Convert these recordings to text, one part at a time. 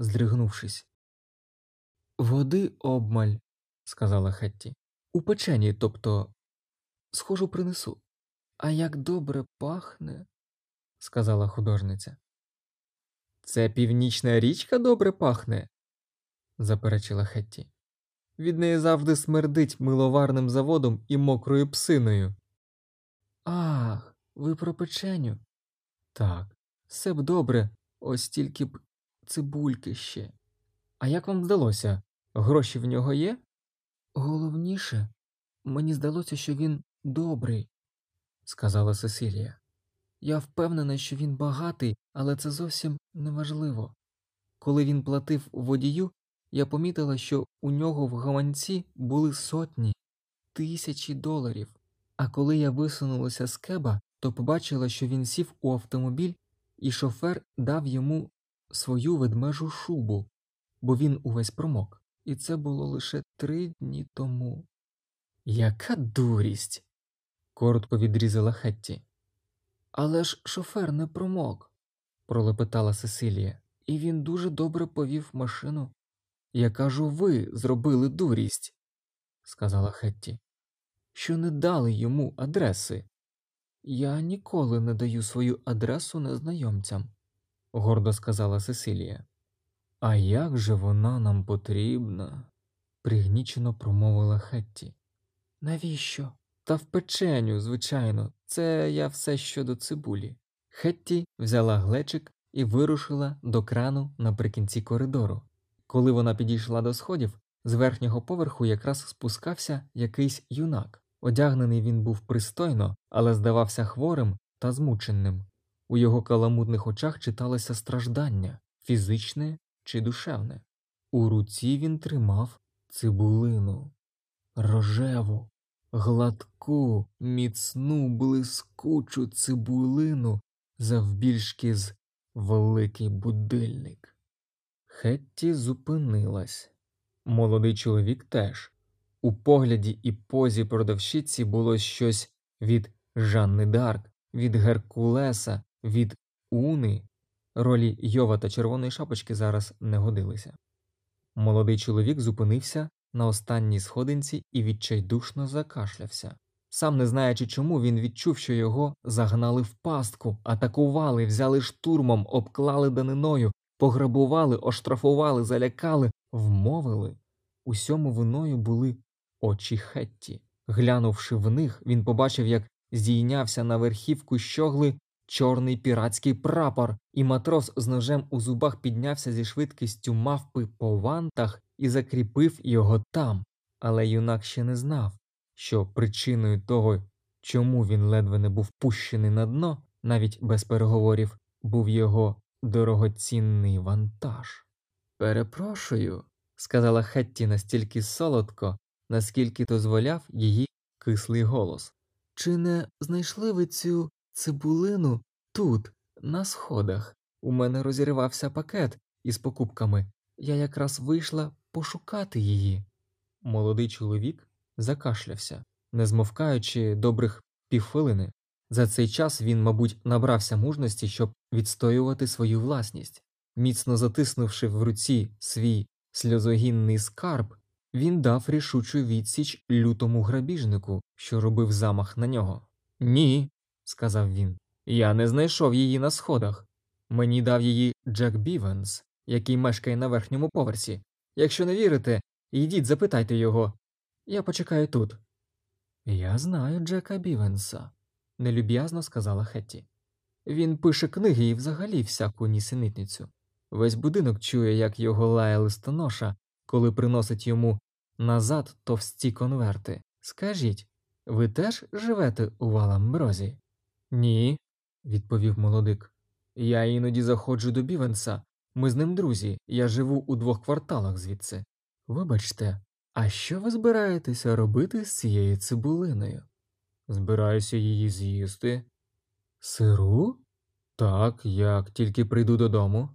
здригнувшись. Води обмаль, сказала Хетті. У печені, тобто, схожу принесу. А як добре пахне, сказала художниця. Це північна річка добре пахне, заперечила Хетті. Від неї завжди смердить миловарним заводом і мокрою псиною. Ах, ви про печеню? Так, все б добре, ось тільки б цибульки ще. А як вам здалося? Гроші в нього є? Головніше, мені здалося, що він добрий, сказала Сесилія. Я впевнена, що він багатий, але це зовсім неважливо. Коли він платив водію, я помітила, що у нього в гаманці були сотні, тисячі доларів. А коли я висунулася з кеба, то побачила, що він сів у автомобіль, і шофер дав йому свою ведмежу шубу, бо він увесь промок, і це було лише три дні тому. Яка дурість. коротко відрізала Хетті. Але ж шофер не промок, пролепетала Сесилія, і він дуже добре повів машину. Я кажу, ви зробили дурість, сказала Хетті, що не дали йому адреси. Я ніколи не даю свою адресу незнайомцям, гордо сказала Сесилія. А як же вона нам потрібна? пригнічено промовила Хетті. Навіщо? Та в печеню, звичайно, це я все щодо цибулі. Хетті взяла глечик і вирушила до крану наприкінці коридору. Коли вона підійшла до сходів, з верхнього поверху якраз спускався якийсь юнак. Одягнений він був пристойно, але здавався хворим та змученим. У його каламутних очах читалося страждання фізичне чи душевне. У руці він тримав цибулину, рожеву, гладку, міцну, блискучу цибулину завбільшки з великий будильник. Хетті зупинилась. Молодий чоловік теж. У погляді і позі продавщиці було щось від Жанни Дарк, від Геркулеса, від Уни. Ролі Йова та червоної шапочки зараз не годилися. Молодий чоловік зупинився на останній сходинці і відчайдушно закашлявся. Сам не знаючи чому, він відчув, що його загнали в пастку, атакували, взяли штурмом, обклали даниною, пограбували, оштрафували, залякали, вмовили. Усьому виною були очі Хетті. Глянувши в них, він побачив, як здійнявся на верхівку щогли чорний піратський прапор, і матрос з ножем у зубах піднявся зі швидкістю мавпи по вантах і закріпив його там. Але юнак ще не знав, що причиною того, чому він ледве не був пущений на дно, навіть без переговорів, був його дорогоцінний вантаж. Перепрошую, сказала Хетті настільки солодко, наскільки дозволяв її кислий голос. Чи не знайшли ви цю цибулину тут, на сходах? У мене розірвався пакет із покупками. Я якраз вийшла пошукати її. Молодий чоловік закашлявся, не змовкаючи добрих півхвилини. За цей час він, мабуть, набрався мужності, щоб відстоювати свою власність. Міцно затиснувши в руці свій сльозогінний скарб, він дав рішучу відсіч лютому грабіжнику, що робив замах на нього. Ні, сказав він, я не знайшов її на сходах. Мені дав її Джек Бівенс, який мешкає на верхньому поверсі. Якщо не вірите, йдіть, запитайте його. Я почекаю тут. Я знаю Джека Бівенса, нелюб'язно сказала Хетті. Він пише книги і взагалі всяку нісенітницю. Весь будинок чує, як його лає листоноша, коли приносить йому назад товсті конверти. Скажіть, ви теж живете у Валамброзі? Ні, відповів молодик. Я іноді заходжу до Бівенса. Ми з ним друзі, я живу у двох кварталах звідси. Вибачте, а що ви збираєтеся робити з цією цибулиною? Збираюся її з'їсти. Сиру? Так, як тільки прийду додому.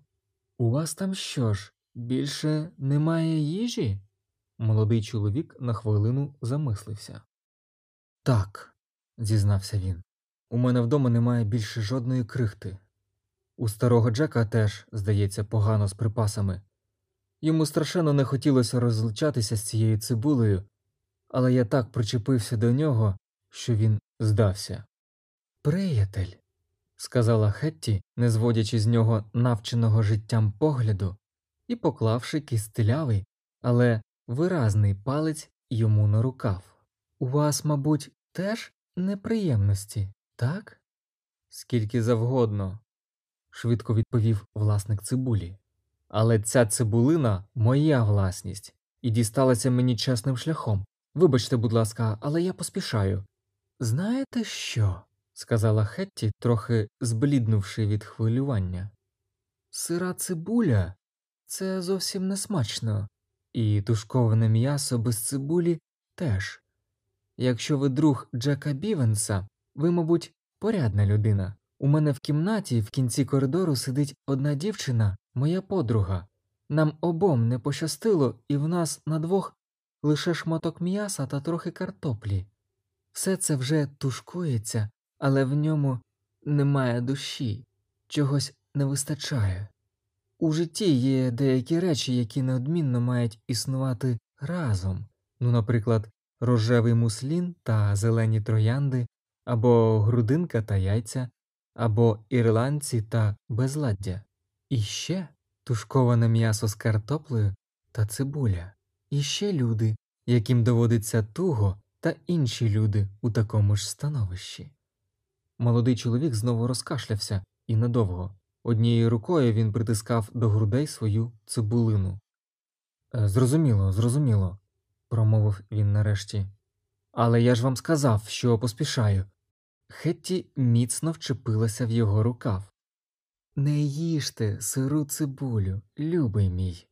У вас там що ж, більше немає їжі? Молодий чоловік на хвилину замислився. Так, зізнався він, у мене вдома немає більше жодної крихти. У старого Джека теж, здається, погано з припасами. Йому страшенно не хотілося розлучатися з цією цибулею, але я так причепився до нього, що він здався. Приятель, сказала Хетті, не зводячи з нього навченого життям погляду і поклавши кістелявий, але виразний палець йому на рукав. У вас, мабуть, теж неприємності, так? Скільки завгодно, швидко відповів власник цибулі. Але ця цибулина моя власність і дісталася мені чесним шляхом. Вибачте, будь ласка, але я поспішаю. Знаєте що? сказала Хетті, трохи збліднувши від хвилювання. Сира цибуля це зовсім не смачно, і тушковане м'ясо без цибулі теж. Якщо ви друг Джека Бівенса, ви, мабуть, порядна людина. У мене в кімнаті в кінці коридору сидить одна дівчина, моя подруга. Нам обом не пощастило, і в нас на двох лише шматок м'яса та трохи картоплі. Все це вже тушкується, але в ньому немає душі, чогось не вистачає. У житті є деякі речі, які неодмінно мають існувати разом, ну, наприклад, рожевий муслін та зелені троянди, або грудинка та яйця, або ірландці та безладдя, і ще тушковане м'ясо з картоплею та цибуля, і ще люди, яким доводиться туго, та інші люди у такому ж становищі. Молодий чоловік знову розкашлявся і надовго. Однією рукою він притискав до грудей свою цибулину. «Е, зрозуміло, зрозуміло, промовив він нарешті. Але я ж вам сказав, що поспішаю. Хетті міцно вчепилася в його рукав. Не їжте сиру цибулю, любий мій.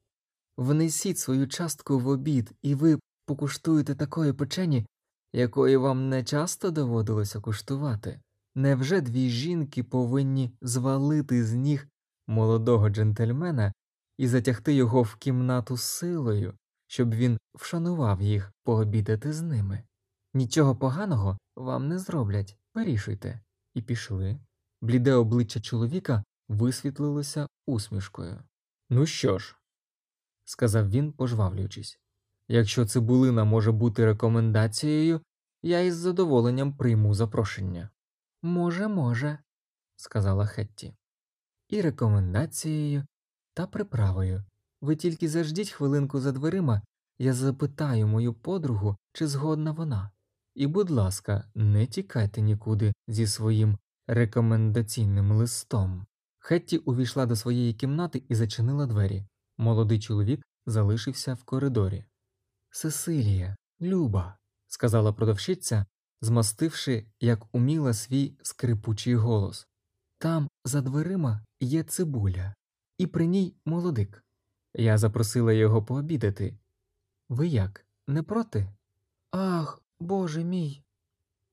Внесіть свою частку в обід, і ви покуштуєте такої печені, якої вам не часто доводилося куштувати. Невже дві жінки повинні звалити з ніг молодого джентльмена і затягти його в кімнату силою, щоб він вшанував їх пообідати з ними? Нічого поганого вам не зроблять, вирішуйте. І пішли. Бліде обличчя чоловіка висвітлилося усмішкою. Ну що ж, сказав він, пожвавлюючись, якщо цибулина може бути рекомендацією, я із задоволенням прийму запрошення. Може, може, сказала Хетті. І рекомендацією та приправою. Ви тільки заждіть хвилинку за дверима, я запитаю мою подругу, чи згодна вона. І, будь ласка, не тікайте нікуди зі своїм рекомендаційним листом. Хетті увійшла до своєї кімнати і зачинила двері. Молодий чоловік залишився в коридорі. Сесилія, Люба, сказала продавщиця, змастивши, як уміла свій скрипучий голос. Там, за дверима, є цибуля, і при ній молодик. Я запросила його пообідати. Ви як, не проти? Ах, боже мій,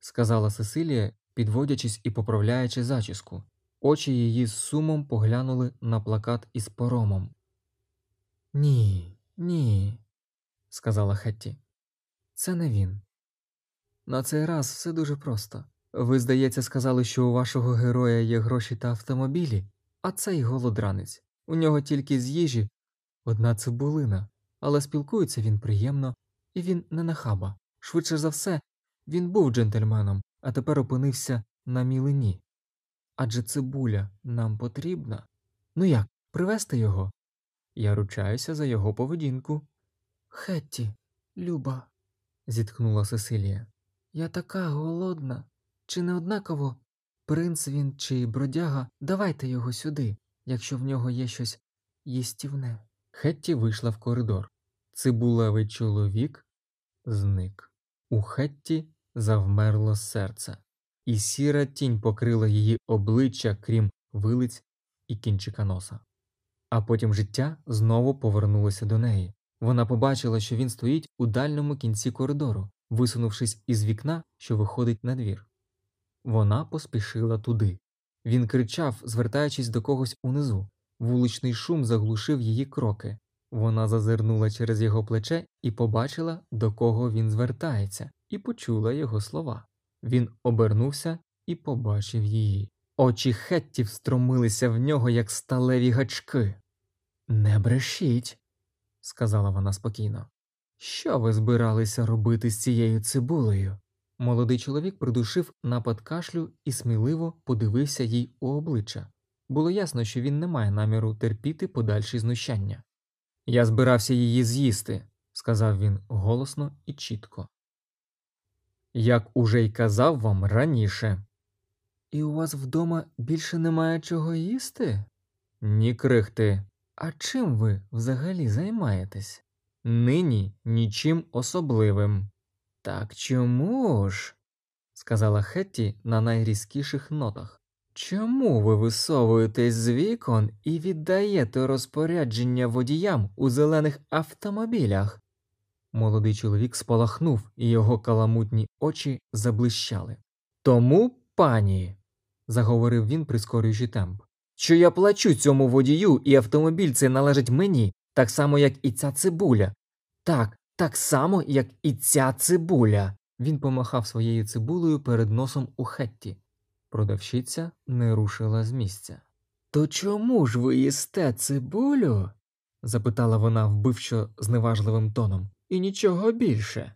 сказала Сесилія, підводячись і поправляючи зачіску. Очі її з сумом поглянули на плакат із поромом. Ні, ні, сказала Хетті. Це не він. На цей раз все дуже просто. Ви, здається, сказали, що у вашого героя є гроші та автомобілі, а цей голодранець. У нього тільки з їжі одна цибулина, але спілкується він приємно, і він не нахаба. Швидше за все, він був джентльменом, а тепер опинився на мілині. Адже цибуля нам потрібна. Ну як, привезти його? Я ручаюся за його поведінку. Хетті, Люба, зітхнула Сесилія. Я така голодна. Чи не однаково принц він чи бродяга, давайте його сюди, якщо в нього є щось їстівне. Хетті вийшла в коридор. Цибулевий чоловік зник. У Хетті завмерло серце, і сіра тінь покрила її обличчя, крім вилиць і кінчика носа. А потім життя знову повернулося до неї. Вона побачила, що він стоїть у дальньому кінці коридору, висунувшись із вікна, що виходить на двір. Вона поспішила туди. Він кричав, звертаючись до когось унизу. Вуличний шум заглушив її кроки. Вона зазирнула через його плече і побачила, до кого він звертається, і почула його слова. Він обернувся і побачив її. Очі Хетті встромилися в нього, як сталеві гачки. Не брешіть, сказала вона спокійно. Що ви збиралися робити з цією цибулею? Молодий чоловік придушив напад кашлю і сміливо подивився їй у обличчя. Було ясно, що він не має наміру терпіти подальші знущання. Я збирався її з'їсти, сказав він голосно і чітко. Як уже й казав вам раніше. І у вас вдома більше немає чого їсти? Ні, крихти. А чим ви взагалі займаєтесь? Нині нічим особливим. Так чому ж? сказала Хетті на найрізкіших нотах. Чому ви висовуєтесь з вікон і віддаєте розпорядження водіям у зелених автомобілях? Молодий чоловік спалахнув, і його каламутні очі заблищали. Тому, пані, заговорив він, прискорюючи темп, що я плачу цьому водію, і автомобіль цей належить мені, так само, як і ця цибуля. Так, так само, як і ця цибуля. Він помахав своєю цибулею перед носом у хетті. Продавщиця не рушила з місця. То чому ж ви їсте цибулю? запитала вона вбивчо зневажливим тоном, і нічого більше.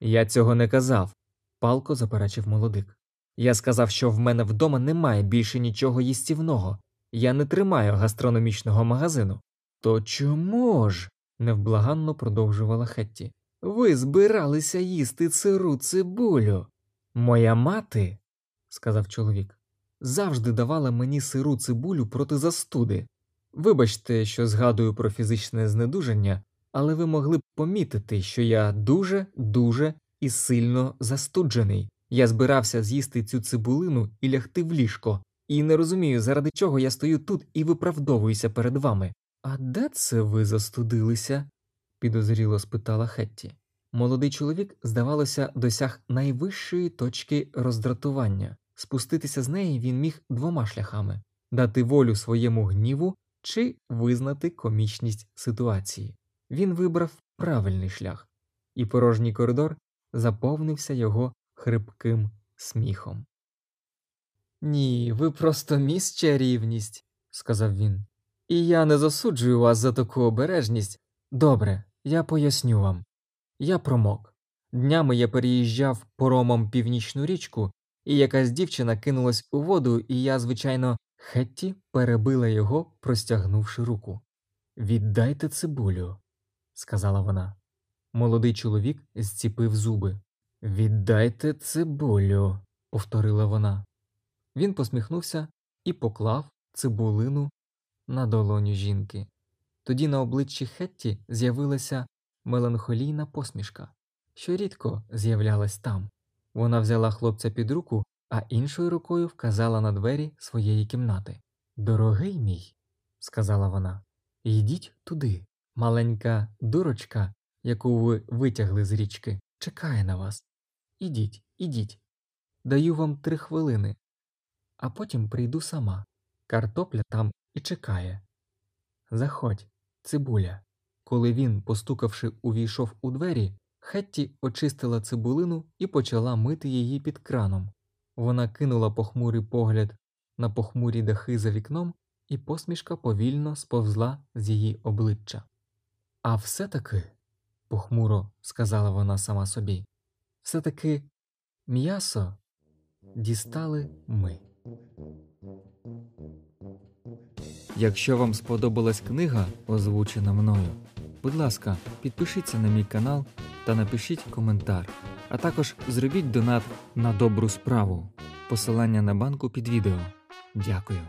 Я цього не казав, палко заперечив молодик. Я сказав, що в мене вдома немає більше нічого їстівного, я не тримаю гастрономічного магазину. То чому ж? невблаганно продовжувала Хетті. Ви збиралися їсти сиру цибулю. Моя мати, сказав чоловік, завжди давала мені сиру цибулю проти застуди. Вибачте, що згадую про фізичне знедуження, але ви могли б помітити, що я дуже, дуже і сильно застуджений. Я збирався з'їсти цю цибулину і лягти в ліжко, і не розумію, заради чого я стою тут і виправдовуюся перед вами. А де це ви застудилися? підозріло спитала Хетті. Молодий чоловік, здавалося, досяг найвищої точки роздратування. Спуститися з неї він міг двома шляхами дати волю своєму гніву чи визнати комічність ситуації. Він вибрав правильний шлях, і порожній коридор заповнився його хрипким сміхом. Ні, ви просто міс чарівність, сказав він. І я не засуджую вас за таку обережність. Добре, я поясню вам. Я промок. Днями я переїжджав поромом північну річку, і якась дівчина кинулась у воду, і я, звичайно, Хетті перебила його, простягнувши руку. Віддайте цибулю, сказала вона. Молодий чоловік зціпив зуби. Віддайте цибулю, повторила вона. Він посміхнувся і поклав цибулину на долоню жінки. Тоді на обличчі Хетті з'явилася меланхолійна посмішка, що рідко з'являлась там. Вона взяла хлопця під руку, а іншою рукою вказала на двері своєї кімнати. Дорогий мій, сказала вона, йдіть туди. Маленька дурочка, яку ви витягли з річки, чекає на вас. Ідіть, ідіть. Даю вам три хвилини, а потім прийду сама. Картопля там і чекає. Заходь, цибуля. Коли він, постукавши, увійшов у двері, Хетті очистила цибулину і почала мити її під краном. Вона кинула похмурий погляд на похмурі дахи за вікном, і посмішка повільно сповзла з її обличчя. А все таки, похмуро сказала вона сама собі, все таки м'ясо дістали ми. Якщо вам сподобалась книга, озвучена мною, будь ласка, підпишіться на мій канал та напишіть коментар, а також зробіть донат на добру справу. Посилання на банку під відео. Дякую.